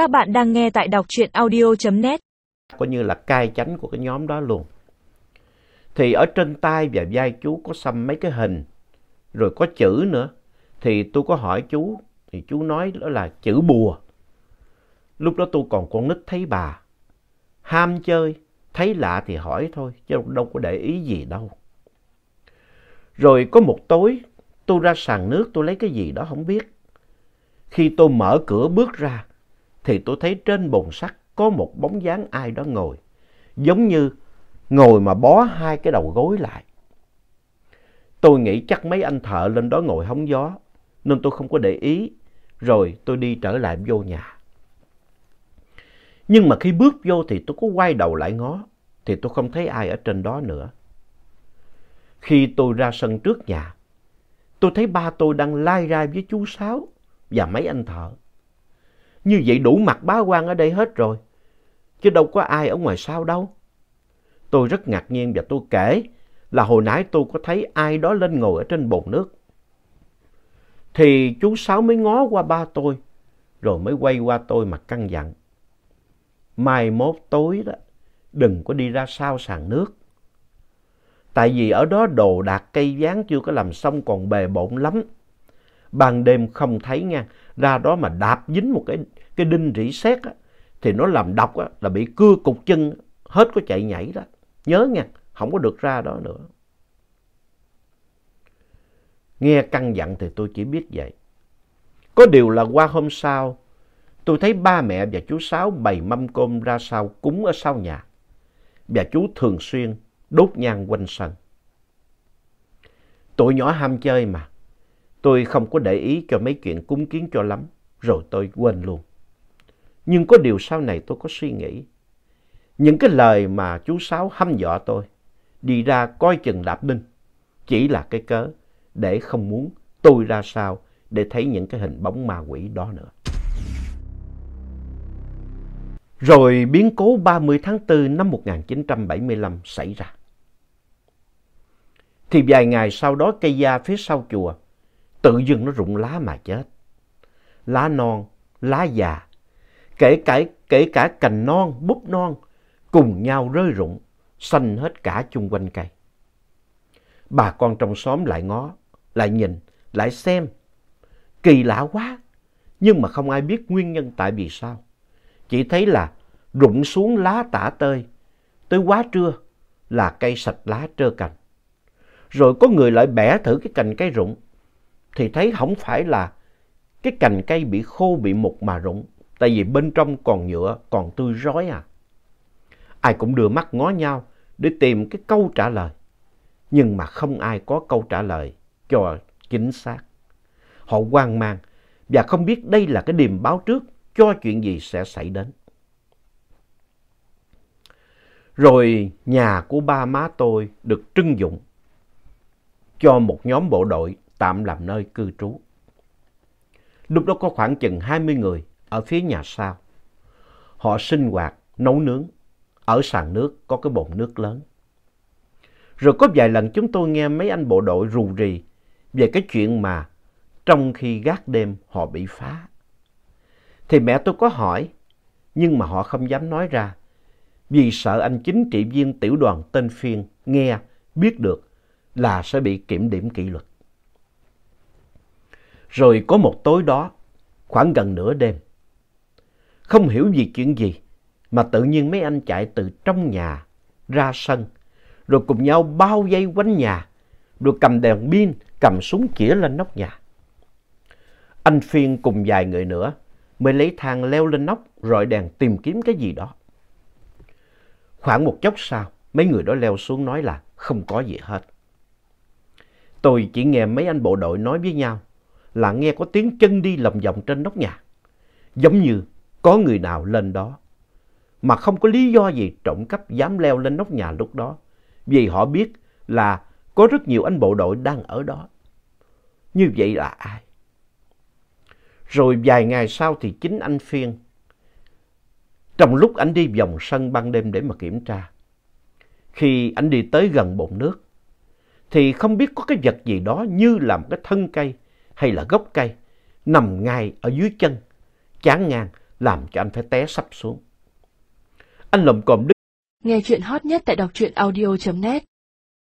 Các bạn đang nghe tại đọc truyện audio.net. coi như là cai chánh của cái nhóm đó luôn. Thì ở trên tay và vai chú có xăm mấy cái hình, rồi có chữ nữa. Thì tôi có hỏi chú, thì chú nói đó là chữ bùa. Lúc đó tôi còn con nít thấy bà, ham chơi, thấy lạ thì hỏi thôi, chứ đâu có để ý gì đâu. Rồi có một tối, tôi ra sàn nước tôi lấy cái gì đó không biết. Khi tôi mở cửa bước ra, thì tôi thấy trên bồn sắt có một bóng dáng ai đó ngồi. Giống như ngồi mà bó hai cái đầu gối lại. Tôi nghĩ chắc mấy anh thợ lên đó ngồi hóng gió, nên tôi không có để ý. Rồi tôi đi trở lại vô nhà. Nhưng mà khi bước vô thì tôi có quay đầu lại ngó, thì tôi không thấy ai ở trên đó nữa. Khi tôi ra sân trước nhà, tôi thấy ba tôi đang lai ra với chú Sáu và mấy anh thợ. Như vậy đủ mặt bá quan ở đây hết rồi, chứ đâu có ai ở ngoài sau đâu. Tôi rất ngạc nhiên và tôi kể là hồi nãy tôi có thấy ai đó lên ngồi ở trên bồn nước. Thì chú Sáu mới ngó qua ba tôi, rồi mới quay qua tôi mà căng dặn. Mai mốt tối đó, đừng có đi ra sau sàn nước. Tại vì ở đó đồ đạc cây ván chưa có làm xong còn bề bộn lắm. Ban đêm không thấy nha, ra đó mà đạp dính một cái, cái đinh rỉ sét á, thì nó làm độc á, là bị cưa cục chân, hết có chạy nhảy đó. Nhớ nha, không có được ra đó nữa. Nghe căn dặn thì tôi chỉ biết vậy. Có điều là qua hôm sau, tôi thấy ba mẹ và chú Sáu bày mâm cơm ra sau cúng ở sau nhà. Và chú thường xuyên đốt nhang quanh sân. Tụi nhỏ ham chơi mà. Tôi không có để ý cho mấy chuyện cúng kiến cho lắm, rồi tôi quên luôn. Nhưng có điều sau này tôi có suy nghĩ. Những cái lời mà chú Sáu hăm dọa tôi, đi ra coi chừng đạp đinh, chỉ là cái cớ để không muốn tôi ra sao để thấy những cái hình bóng ma quỷ đó nữa. Rồi biến cố 30 tháng 4 năm 1975 xảy ra. Thì vài ngày sau đó cây da phía sau chùa tự dưng nó rụng lá mà chết. Lá non, lá già, kể cả, kể cả cành non, búp non cùng nhau rơi rụng, xanh hết cả chung quanh cây. Bà con trong xóm lại ngó, lại nhìn, lại xem. Kỳ lạ quá, nhưng mà không ai biết nguyên nhân tại vì sao. Chỉ thấy là rụng xuống lá tả tơi, tới quá trưa là cây sạch lá trơ cành. Rồi có người lại bẻ thử cái cành cây rụng, thì thấy không phải là cái cành cây bị khô bị mục mà rụng, tại vì bên trong còn nhựa, còn tươi rói à. Ai cũng đưa mắt ngó nhau để tìm cái câu trả lời. Nhưng mà không ai có câu trả lời cho chính xác. Họ hoang mang và không biết đây là cái điềm báo trước cho chuyện gì sẽ xảy đến. Rồi nhà của ba má tôi được trưng dụng cho một nhóm bộ đội tạm làm nơi cư trú. Lúc đó có khoảng chừng 20 người ở phía nhà sau. Họ sinh hoạt, nấu nướng. Ở sàn nước có cái bồn nước lớn. Rồi có vài lần chúng tôi nghe mấy anh bộ đội rù rì về cái chuyện mà trong khi gác đêm họ bị phá. Thì mẹ tôi có hỏi, nhưng mà họ không dám nói ra vì sợ anh chính trị viên tiểu đoàn tên Phiên nghe, biết được là sẽ bị kiểm điểm kỷ luật. Rồi có một tối đó, khoảng gần nửa đêm, không hiểu vì chuyện gì mà tự nhiên mấy anh chạy từ trong nhà ra sân, rồi cùng nhau bao vây quanh nhà, rồi cầm đèn pin, cầm súng chĩa lên nóc nhà. Anh Phiên cùng vài người nữa mới lấy thang leo lên nóc rọi đèn tìm kiếm cái gì đó. Khoảng một chốc sau, mấy người đó leo xuống nói là không có gì hết. Tôi chỉ nghe mấy anh bộ đội nói với nhau là nghe có tiếng chân đi lầm vòng trên nóc nhà. Giống như có người nào lên đó. Mà không có lý do gì trộm cắp dám leo lên nóc nhà lúc đó. Vì họ biết là có rất nhiều anh bộ đội đang ở đó. Như vậy là ai? Rồi vài ngày sau thì chính anh Phiên trong lúc anh đi vòng sân ban đêm để mà kiểm tra, khi anh đi tới gần bồn nước, thì không biết có cái vật gì đó như là một cái thân cây hay là gốc cây nằm ngay ở dưới chân, chán ngang, làm cho anh phải té sắp xuống. Anh lồm cồm đứng. Nghe chuyện hot nhất tại đọc truyện audio.net